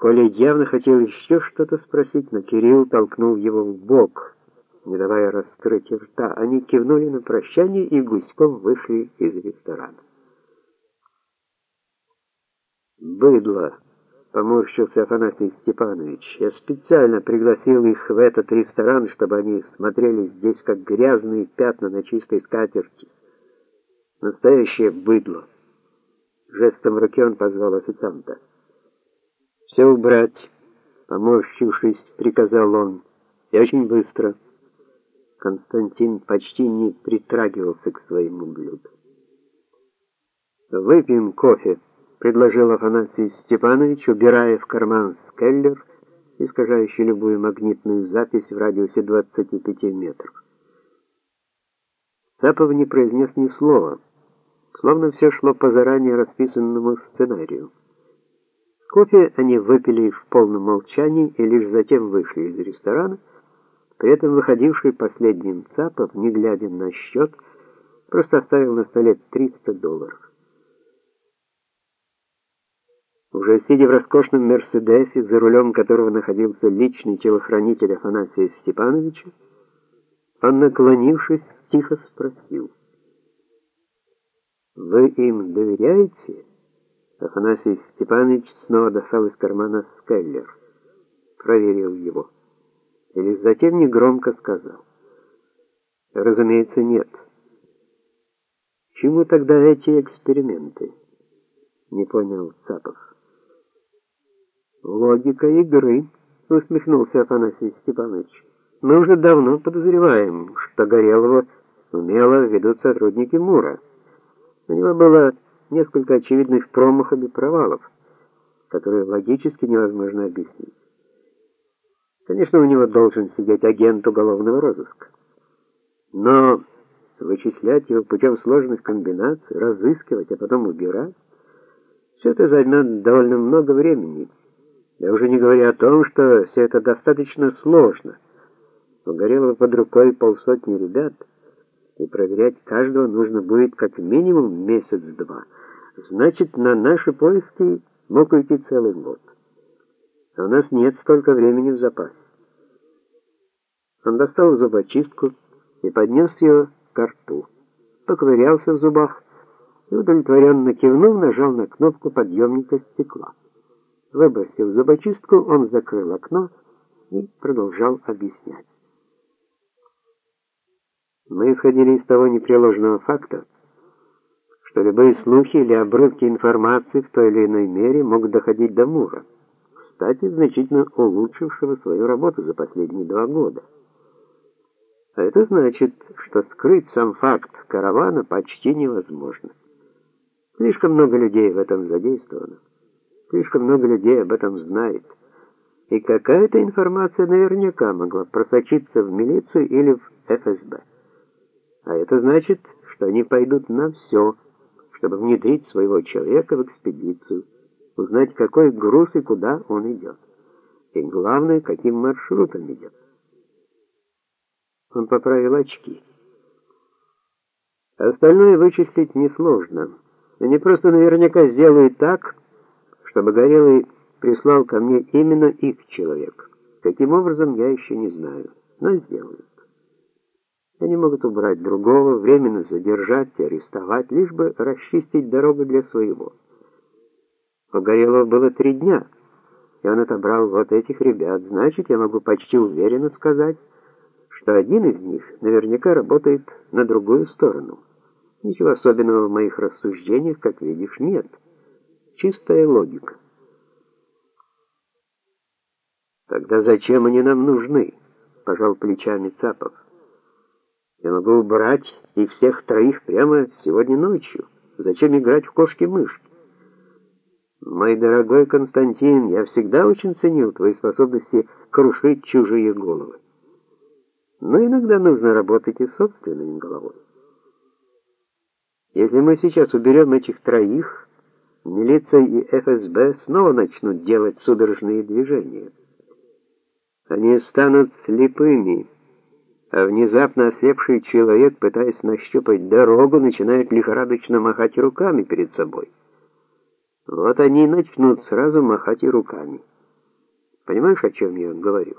Коля явно хотел еще что-то спросить, но Кирилл толкнул его в бок, не давая раскрыть рта. Они кивнули на прощание и гуськом вышли из ресторана. «Быдло!» — поморщился Афанасий Степанович. «Я специально пригласил их в этот ресторан, чтобы они смотрели здесь, как грязные пятна на чистой скатерти. Настоящее быдло!» Жестом руки он позвал официанта. «Все убрать!» — поморщившись, приказал он. «И очень быстро!» Константин почти не притрагивался к своему блюду. «Выпьем кофе», — предложил Афанасий Степанович, убирая в карман скеллер, искажающий любую магнитную запись в радиусе 25 метров. Цапов не произнес ни слова, словно все шло по заранее расписанному сценарию. Кофе они выпили в полном молчании и лишь затем вышли из ресторана, при этом выходивший последним Цапов, не глядя на счет, просто оставил на столе 300 долларов. Уже сидя в роскошном Мерседесе, за рулем которого находился личный телохранитель Афанасия Степановича, он, наклонившись, тихо спросил: "Вы им доверяете?" Афанасий Степанович снова достал из кармана скайлер, проверил его. И лишь затем негромко сказал: "Разумеется, нет. Чему тогда эти эксперименты?" Не понял Цапов. Логика игры, усмехнулся Афанасий Степанович. Мы уже давно подозреваем, что Горелого умело ведут сотрудники МУРа. У него было несколько очевидных промахов и провалов, которые логически невозможно объяснить. Конечно, у него должен сидеть агент уголовного розыска. Но вычислять его путем сложных комбинаций, разыскивать, а потом убирать все это займет довольно много времени. Я уже не говорю о том, что все это достаточно сложно. У Горелого под рукой полсотни ребят, и проверять каждого нужно будет как минимум месяц-два. Значит, на наши поиски мог уйти целый год. А у нас нет столько времени в запасе. Он достал зубочистку и поднес ее к рту. Поковырялся в зубах и удовлетворенно кивнув, нажал на кнопку подъемника стекла. Выбросив зубочистку, он закрыл окно и продолжал объяснять. Мы исходили из того непреложного факта, что любые слухи или обрывки информации в той или иной мере могут доходить до Мура, кстати, значительно улучшившего свою работу за последние два года. А это значит, что скрыть сам факт каравана почти невозможно. Слишком много людей в этом задействовано. Слишком много людей об этом знает. И какая-то информация наверняка могла просочиться в милицию или в ФСБ. А это значит, что они пойдут на все, чтобы внедрить своего человека в экспедицию, узнать, какой груз и куда он идет. И главное, каким маршрутом идет. Он поправил очки. Остальное вычислить несложно. Они просто наверняка сделают так, чтобы Горелый прислал ко мне именно их человек. Каким образом, я еще не знаю, но сделают. Они могут убрать другого, временно задержать и арестовать, лишь бы расчистить дорогу для своего. У Горелого было три дня, и он отобрал вот этих ребят. Значит, я могу почти уверенно сказать, что один из них наверняка работает на другую сторону. Ничего особенного в моих рассуждениях, как видишь, нет. Чистая логика. Тогда зачем они нам нужны? пожал плечами Цапов. Я могу убрать их всех троих прямо сегодня ночью. Зачем играть в кошки-мышки? Мой дорогой Константин, я всегда очень ценил твои способности крушить чужие головы. Но иногда нужно работать и собственной головой. Если мы сейчас уберем этих троих, милиция и ФСБ снова начнут делать судорожные движения. Они станут слепыми, а внезапно ослепший человек, пытаясь нащупать дорогу, начинает лихорадочно махать руками перед собой. Вот они и начнут сразу махать и руками. Понимаешь, о чем я говорю?